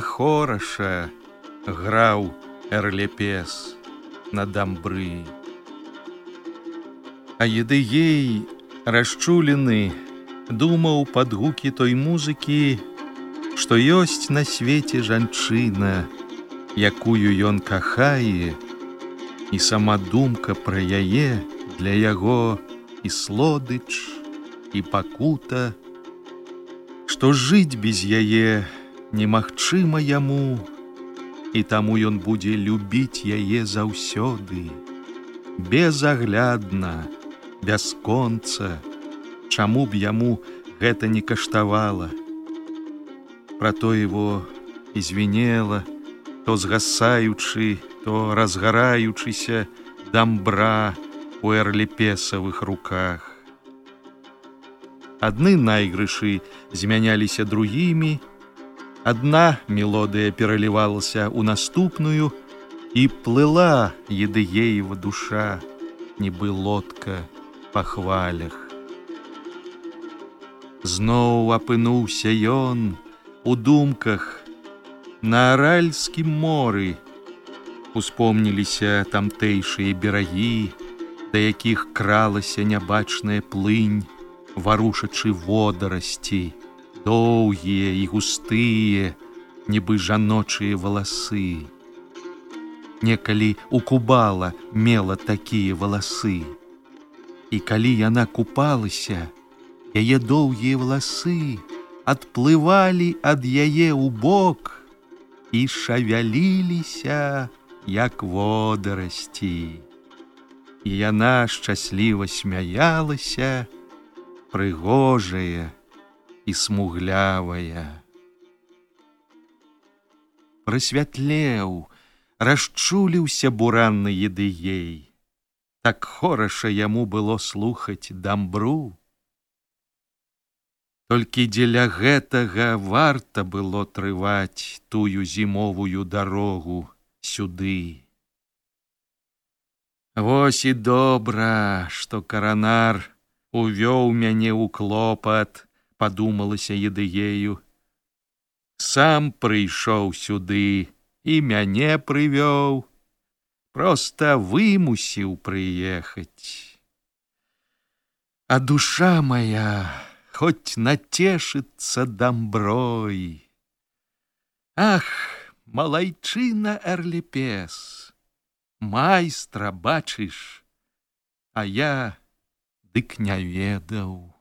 Хораша граў эрлепес на дамбры. А едыей расчулены думаў пад гукі той музыкі што ёсць на свеце жанчына якую ён кахае і сама думка пра яе для яго і слодыч і пакута што жыць без яе немагчыма яму, і таму ён будзе любіць яе заўсёды, безаглядна, бясконца, Чаму б яму гэта не каштавала. Пра то его извінела, то згасаючы, то разгараючыся дамбра у эрліпесавых руках. Адны найгрышы змяняліся другімі. Адна мелодыя пералівалася ў наступную і плыла едыеева душа, нібы лодка па хвалях. Зноў апынуўся ён у думках на аральскім моры. Успомніліся тамтэйшыя берагі, да якіх кралася нябачная плынь, варушачы водарасці, доўгія і густыя, нібы жаночыя валасы. Некалі у кубала мела такія валасы. І калі яна купалася, яе доўгія валасы адплывалі ад яе ў бок і шавяліліся, як водарасці. І яна шчасліва смяялася, прыгожая і смуглявая. Прасвятлеў, расчуліўся буранны едыей. Так хораша яму было слухаць дамбру. Толькі дзеля гэтага варта было трываць тую зімовую дарогу сюды. Вось і добра, што каранар, увёў мяне ў клопат, падумалася едыею. Сам прыйшоў сюды і мяне прывёў, просто вымусіў прыехаць. А душа моя хоть нацешыцца дамброй. Ах, малайчына эрліпес, майстра бачыш, а я, дык не ведаў.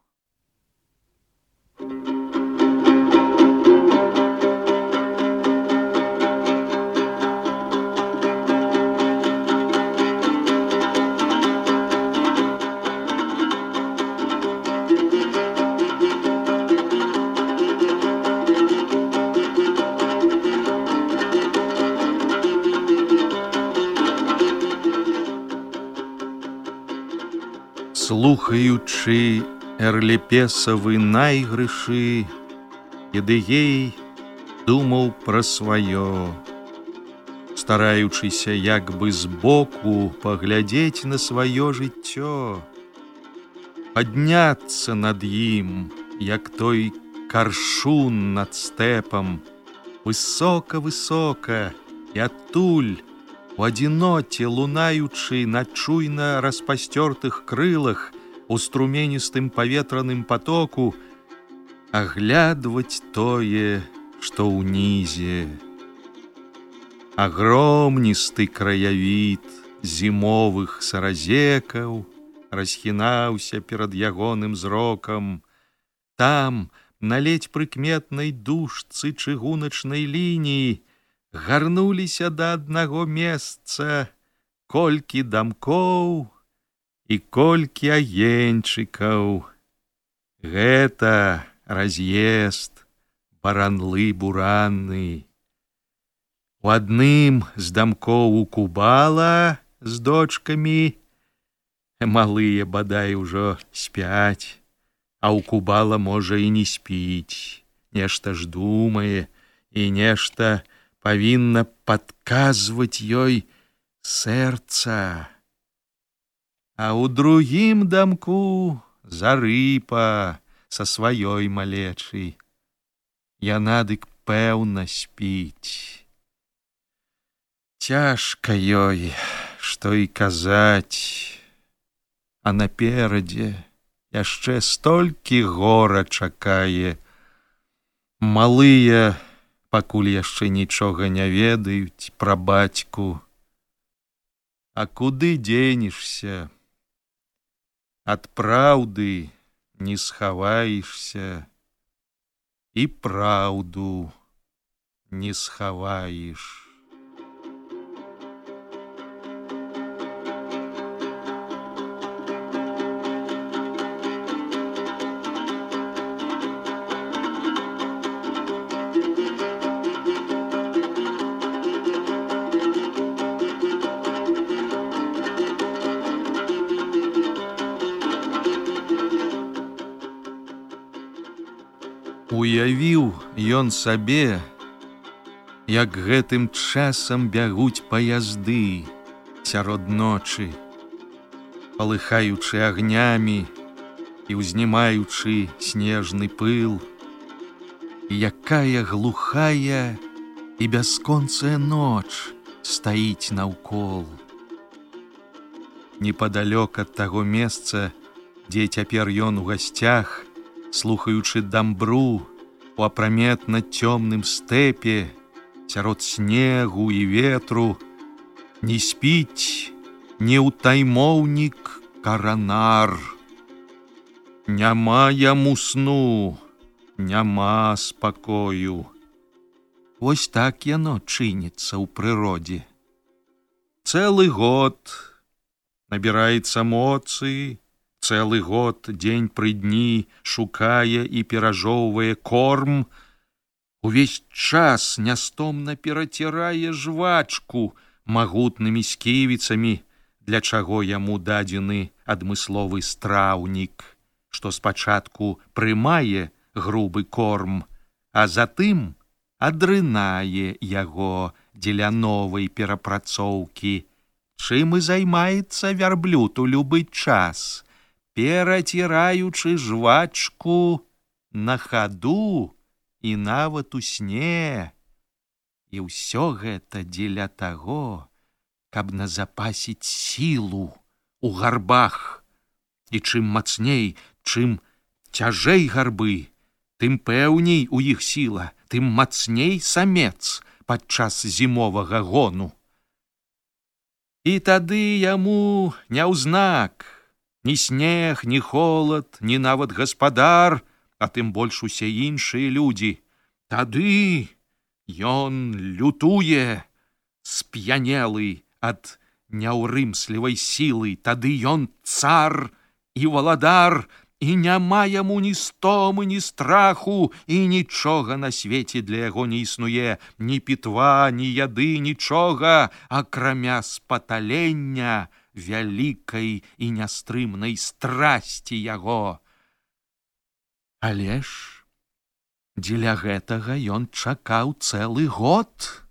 Слухаючы эрліпесавы найгрышы, едыгей думаў пра сваё, стараючыся як бы збоку паглядзець на сваё жыццё, падняцца над ім, як той каршун над стэпам, высока-высока і адтуль, у адзіноце лунаючы на чуйна распасцёртых крылах у струменістым паветраным потоку, аглядваць тое, што ўнізе. Агромністы краявід зімовых саразекаў расхінаўся перад ягоным зрокам. Там, на ледь прыкметнай душцы чыгуначнай лініі, гарнуліся да аднаго месца колькі дамкоў і колькі агеньчыкаў. Гэта раз'езд баранлы буранны. У адным з дамкоў у кубала з дочкамі малыя бадай ужо спяць, а ў кубала можа і не спіць, нешта ж думае і нешта, павінна падказваць ёй сэрца. А ў другім дамку зарыпа са сваёй малечай. Яна дык пэўна спіць. Цяжка ёй, што і казаць, А наперадзе яшчэ столькі гора чакае. Малыя, пакуль яшчэ нічога не ведаюць пра бацьку. А куды дзенешся? Ад праўды не схаваешся і праўду не схаваеш. Ён сабе, як гэтым часам бягуць паязды сярод ночы, палыхаючы агнямі і ўзнімаючы снежны пыл, якая глухая і бясконцая ноч стаіць наўкол. Непадалёк ад таго месца, дзе цяпер ён у гасцях, слухаючы дамбру у апраметна цёмным стэпе, сярод снегу і ветру, не спіць не ўтаймоўнік каранар. Няма яму сну, няма спакою. Вось так яно чыніцца ў прыродзе. Цэлы год набіраецца эмоцыі, цэлы год дзень пры дні шукае і перажоўвае корм, увесь час нястомна перацірае жвачку магутнымі сківіцамі, для чаго яму дадзены адмысловы страўнік, што спачатку прымае грубы корм, а затым адрынае яго дзеля новай перапрацоўкі, чым і займаецца вярблюд у любы час пераціраючы жвачку на хаду і нават у сне. І ўсё гэта дзеля таго, каб назапасіць сілу у гарбах. І чым мацней, чым цяжэй гарбы, тым пэўней у іх сіла, тым мацней самец падчас зімовага гону. І тады яму няўзнак, ні снег, ні холод, ні нават гаспадар, а тым больш усе іншыя людзі. Тады ён лютуе, сп'янелы ад няўрымслівай сілы, тады ён цар і валадар, і няма яму ні стомы, ні страху і нічога на свеце для яго не існуе, ні пітва, ні яды, нічога, акрамя спаталення, вялікай і нястрымнай страсці яго. Але ж дзеля гэтага ён чакаў цэлы год.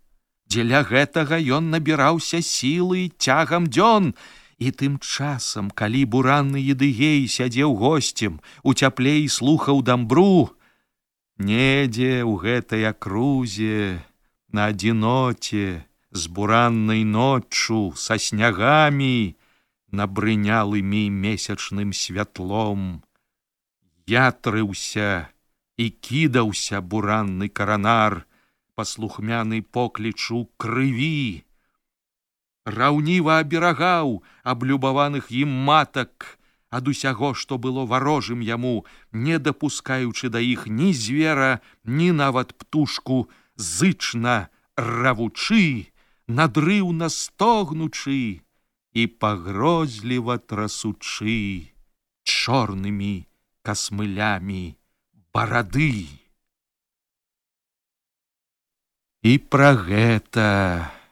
Дзеля гэтага ён набіраўся сілы цягам дзён, і тым часам, калі буранны едыгей сядзеў госцем, у цяплей слухаў дамбру, недзе ў гэтай акрузе, на адзіноце з бураннай ноччу са снягамі набрынялымі месячным святлом. Ятрыўся і кідаўся буранны каранар паслухмяны поклічу крыві. Раўніва аберагаў аблюбаваных ім матак ад усяго, што было варожым яму, не дапускаючы да іх ні звера, ні нават птушку, зычна равучы, надрыўна стогнучы і пагрозліва трасучы чорнымі касмылямі барады. І пра гэта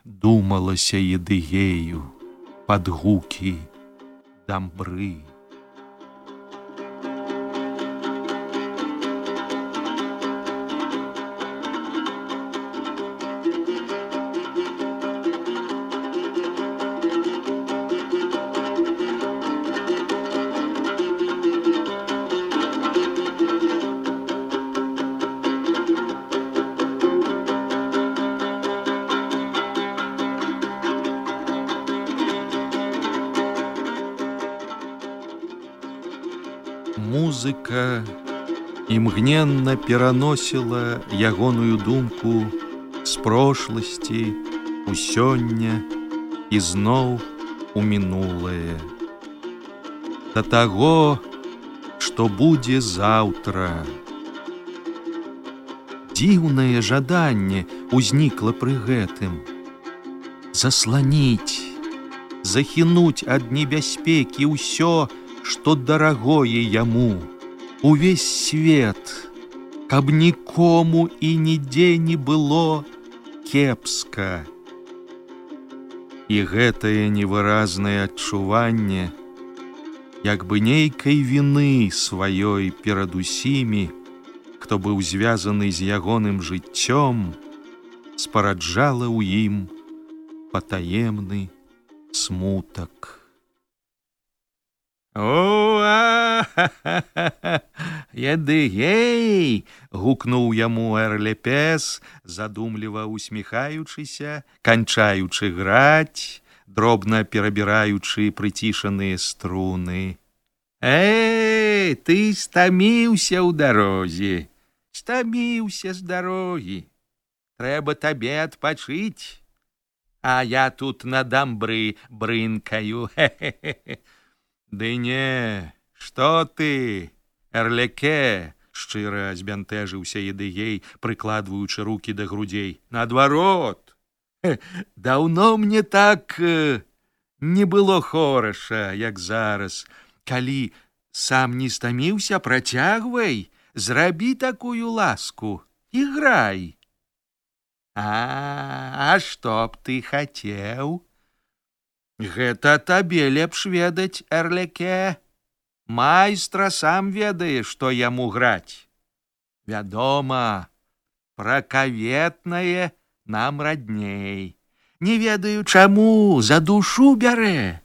думалася едыгею пад гукі дамбры. Музыка імгненна пераносіла ягоную думку з прошласці у сёння і зноў у мінулае. Да таго што будзе заўтра. Дзіўнае жаданне узнікла пры гэтым. Засланіць захінуць ад небяспекі ўсё што дарагое яму, увесь свет, каб нікому і нідзе не было кепска. І гэтае невыразнае адчуванне, як бы нейкай віны сваёй перад усімі, хто быў звязаны з ягоным жыццём, спараджала ў ім патаемны смутак. Ядыгей! гукнуў яму эрлепес, задумліва усміхаючыся, канчаючы граць, дробна перабіраючы прыцішаныя струны. Эй, ты стаміўся ў дарозе, стаміўся з дарогі. Трэба табе адпачыць, А я тут на дамбры брынкаю. Хе -хе -хе. Ды не, што ты, эрляке, шчыра збянтэжыўся едыгей, прыкладваючы руки да грудзей. Наадварот, даўно мне так э, не было хораша, як зараз. Калі сам не стаміўся, працягвай, зрабі такую ласку і грай. А, а што б ты хацеў? Гэта табе лепш ведаць эрляке. Майстра сам ведае, што яму граць. Вядома, пракаветнае нам радней. Не ведаю, чаму за душу бярэ,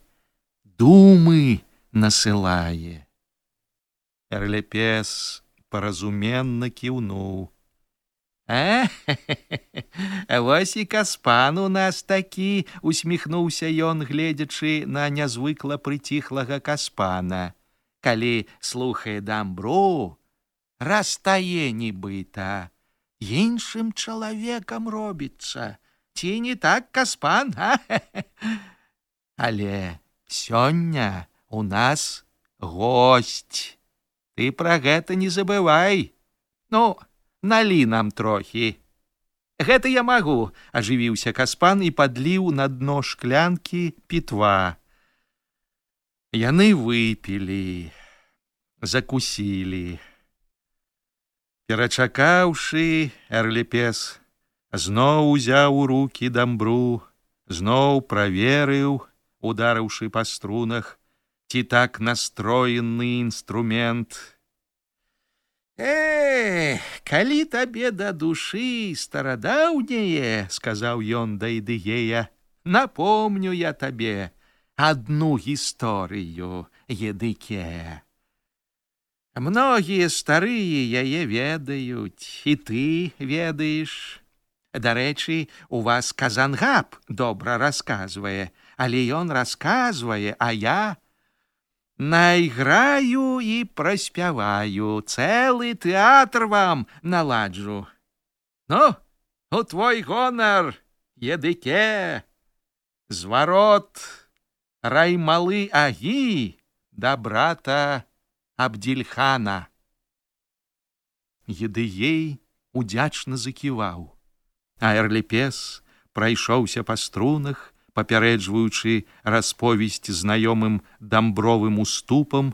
думы насылае. Эрлепес паразуменна кіўнуў. А Вось і каспан у нас такі усміхнуўся ён, гледзячы на нязвыкла прыціхлага каспана. Калі слухае дамбру, растае нібыта, іншым чалавекам робіцца, ці не так каспан, а? Але сёння у нас гость. Ты пра гэта не забывай. Ну, налі нам трохі. Гэта я магу, ажывіўся каспан і падліў на дно шклянкі пітва. Яны выпілі, закусілі. Перачакаўшы, эрліпес зноў узяў у руки дамбру, зноў праверыў, ударыўшы па струнах, ці так настроены інструмент, Э, калі табе да душы старадаўняе, сказаў ён да ідыея, напомню я табе адну гісторыю едыке. Многія старыя яе ведаюць, і ты ведаеш. Дарэчы, у вас казангап добра расказвае, але ён расказвае, а я найграю і праспяваю цэлы тэатр вам наладжу. Ну, у твой гонар, едыке, зварот раймалы агі да брата Абдзельхана. Едыей удзячна заківаў. А эрліпес прайшоўся па струнах, папярэджваючы расповесць знаёмым дамбровым уступам,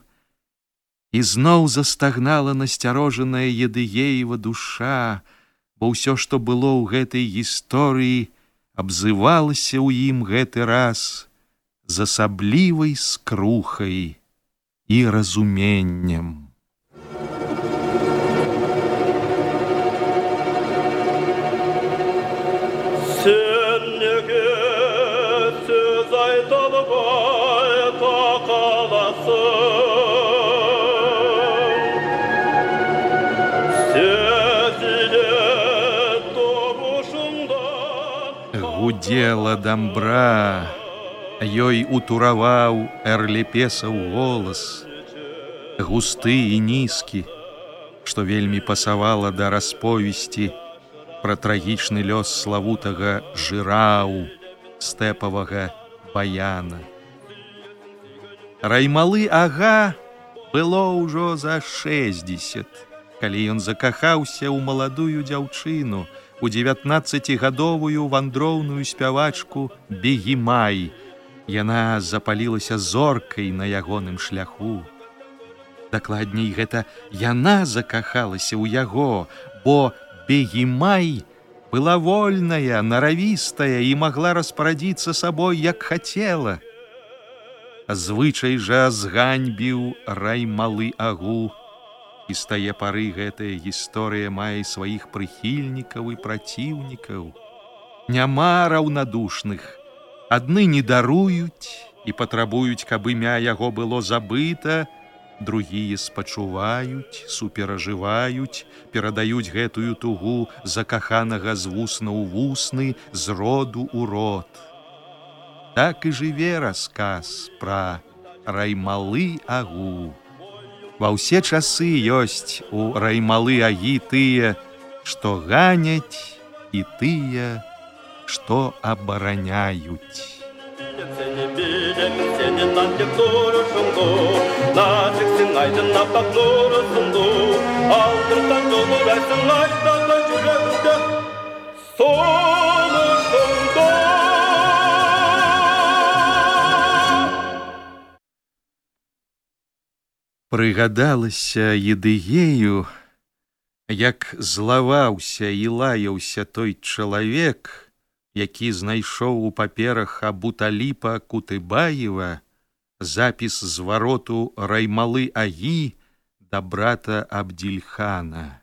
і зноў застагнала насцярожаная едыеева душа, бо ўсё, што было ў гэтай гісторыі, абзывалася ў ім гэты раз з асаблівай скрухай і разуменнем. Гудела дамбра, ёй утураваў эрліпесаў голас, густы і нізкі, што вельмі пасавала да расповесці пра трагічны лёс славутага жырау стэпавага баяна. Раймалы ага было ўжо за 60, калі ён закахаўся ў маладую дзяўчыну, у 19гадовую вандроўную спявачку бегімай. Яна запалілася зоркай на ягоным шляху. Дакладней гэта яна закахалася ў яго, бо бегімай была вольная, наравістая і магла распарадзіцца сабой, як хацела. Звычай жа зганьбіў раймалы агу, І з тае пары гэтая гісторыя мае сваіх прыхільнікаў і праціўнікаў. Няма раўнадушных. Адны не даруюць і патрабуюць, каб імя яго было забыта, другія спачуваюць, суперажываюць, перадаюць гэтую тугу закаханага з вусна ў вусны з роду ў род. Так і жыве расказ пра раймалы агу. Ва ўсе часы ёсць у раймалы агі тыя, што ганяць і тыя, што абараняюць. Солнышко прыгадалася едыгею, як злаваўся і лаяўся той чалавек, які знайшоў у паперах абуталіпа кутыбаева запіс звароту раймалы агі да брата абдзільхана.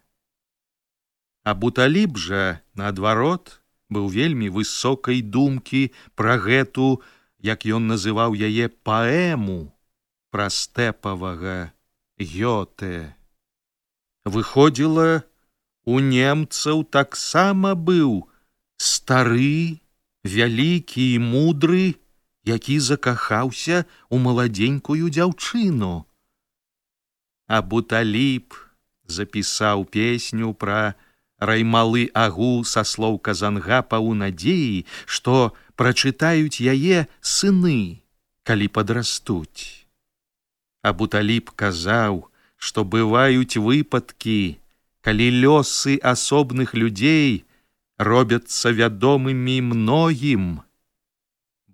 Абуталіп жа, наадварот, быў вельмі высокай думкі пра гэту, як ён называў яе паэму пра стэпавага Гёте. Выходзіла, у немцаў таксама быў стары, вялікі і мудры, які закахаўся у маладзенькую дзяўчыну. А буталіп запісаў песню пра раймалы агу са слоў казангапа ў надзеі, што прачытаюць яе сыны, калі падрастуць. Абуталіп казаў, што бываюць выпадкі, калі лёсы асобных людзей робяцца вядомымі многім,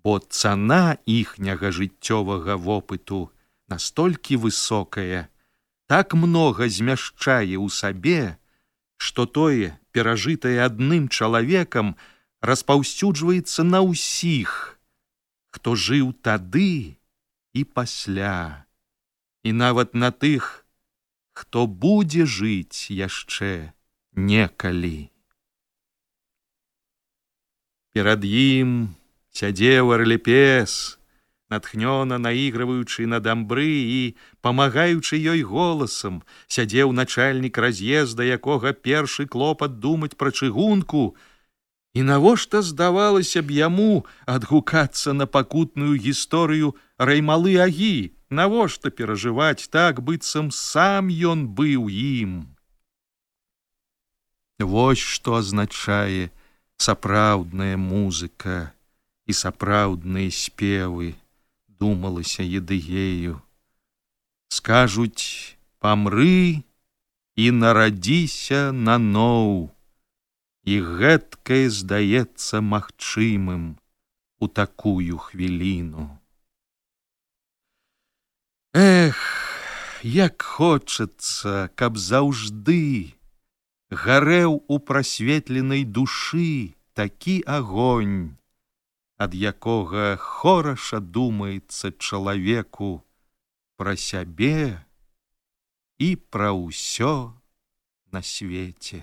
бо цана іхняга жыццёвага вопыту настолькі высокая, так многа змяшчае ў сабе, што тое, перажытае адным чалавекам, распаўсюджваецца на ўсіх, хто жыў тады і пасля і нават на тых, хто будзе жыць яшчэ некалі. Перад ім сядзеў арлепес, натхнёна наігрываючы на дамбры і памагаючы ёй голасам, сядзеў начальнік раз'езда, якога першы клопат думаць пра чыгунку, І навошта здавалася б яму адгукацца на пакутную гісторыю раймалы агі, навошта перажываць так быццам сам ён быў ім. Вось што азначае сапраўдная музыка і сапраўдныя спевы, думалася едыею. Скажуць: памры і нарадзіся наноў і гэткае здаецца магчымым у такую хвіліну. Эх, як хочацца, каб заўжды гарэў у прасветленай душы такі агонь, ад якога хораша думаецца чалавеку пра сябе і пра ўсё на свеце.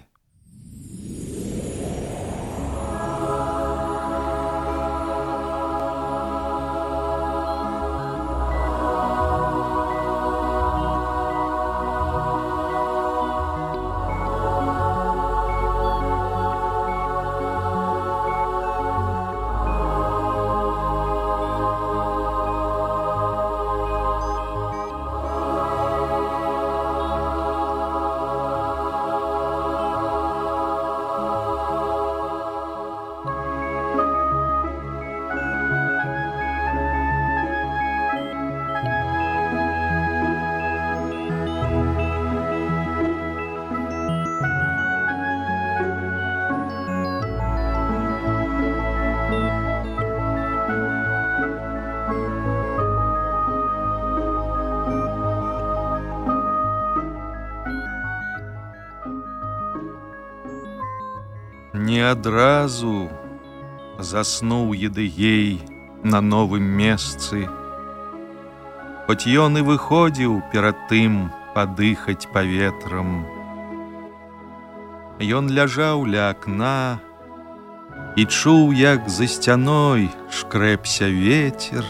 Не адразу заснуў едыгей на новым месцы. Хоць ён і выходзіў перад тым падыхаць паветрам. Ён ляжаў ля акна і чуў, як за сцяной шкрэпся ветер,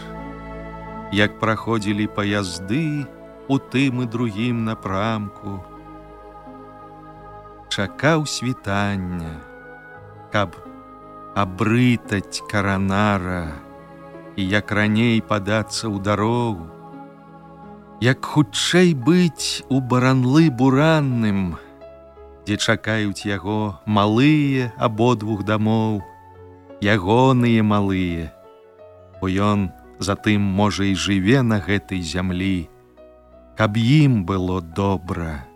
як праходзілі паязды у тым і другім напрамку. Чакаў світання каб абрытаць каранара і як раней падацца ў дарогу, як хутчэй быць у баранлы буранным, дзе чакаюць яго малыя абодвух дамоў, ягоныя малыя, бо ён затым можа і жыве на гэтай зямлі, каб ім было добра.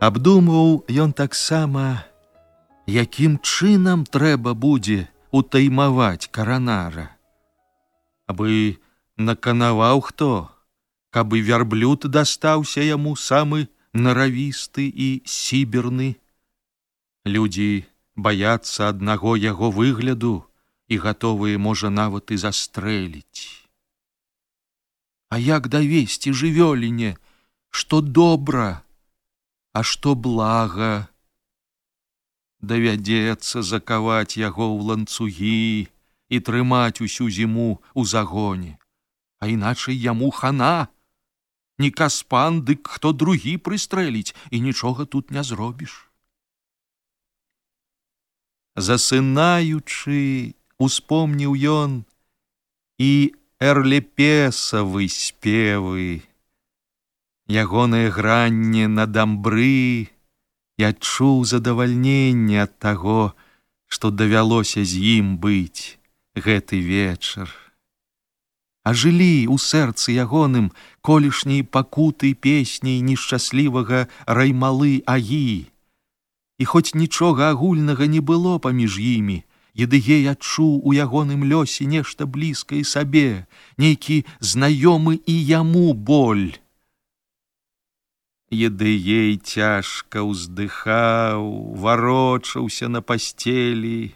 Абдумваў ён таксама, якім чынам трэба будзе утаймаваць каранара. Абы наканаваў хто, каб і вярблюд дастаўся яму самы наравісты і сіберны. Людзі баяцца аднаго яго выгляду і гатовыя можа нават і застрэліць. А як давесці жывёліне, што добра, а што блага, давядзецца закаваць яго ў ланцугі і трымаць усю зіму ў загоне, а іначай яму хана, не каспан, дык хто другі прыстрэліць і нічога тут не зробіш. Засынаючы, успомніў ён і эрлепесавы спевы, ягонае гранне на дамбры, і адчуў задавальненне ад таго, што давялося з ім быць гэты вечар. А жылі ў сэрцы ягоным колішняй пакуты песняй нешчаслівага раймалы агі. І хоць нічога агульнага не было паміж імі, Едыгей адчуў у ягоным лёсе нешта блізкае сабе, нейкі знаёмы і яму боль. Едыей цяжка ўздыхаў, варочаўся на пасцелі.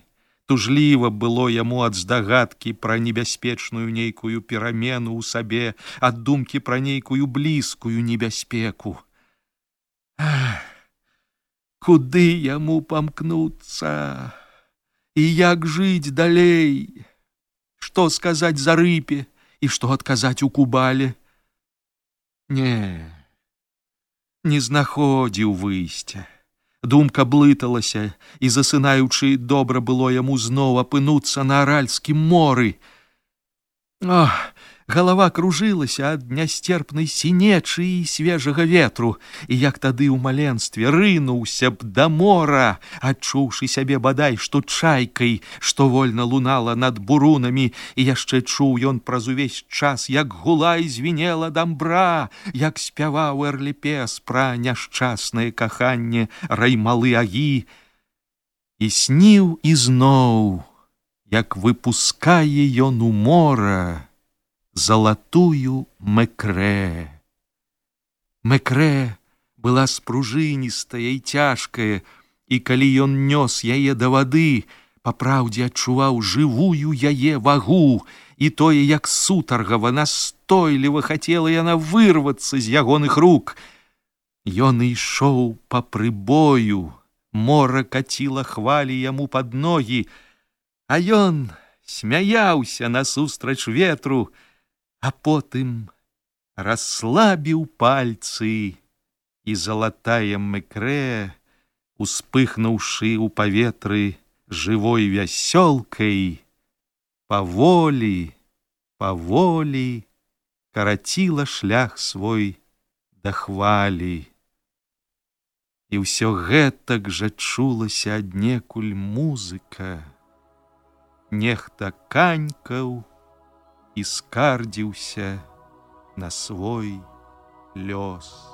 Тужліва было яму ад здагадкі пра небяспечную нейкую перамену ў сабе, ад думкі пра нейкую блізкую небяспеку. Куды яму памкнуцца? І як жыць далей? Што сказаць за рыпе і што адказаць у кубале? Не не знаходзіў выйсця. Думка блыталася, і засынаючы добра было яму зноў апынуцца на аральскім моры. Ох, Галава кружылася ад нястерпнай сінечы і свежага ветру, і як тады ў маленстве рынуўся б да мора, адчуўшы сябе бадай, што чайкай, што вольна лунала над бурунамі, і яшчэ чуў ён праз увесь час, як гулай звінела дамбра, як спяваў эрліпес пра няшчаснае каханне раймалы агі, і сніў ізноў, як выпускае ён у мора, залатую мэкрэ. Мэкрэ была спружыністая і цяжкая, і калі ён нёс яе да вады, па праўдзе адчуваў жывую яе вагу, і тое, як сутаргава настойліва хацела яна вырвацца з ягоных рук. Ён ішоў па прыбою, мора каціла хвалі яму пад ногі, а ён смяяўся насустрач ветру, а потым расслабіў пальцы і залатая мэкрэ, успыхнуўшы ў паветры жывой вясёлкай, паволі, паволі караціла шлях свой да хвалі. І ўсё гэтак жа чулася аднекуль музыка, Нехта канькаў, і скардзіўся на свой лёс.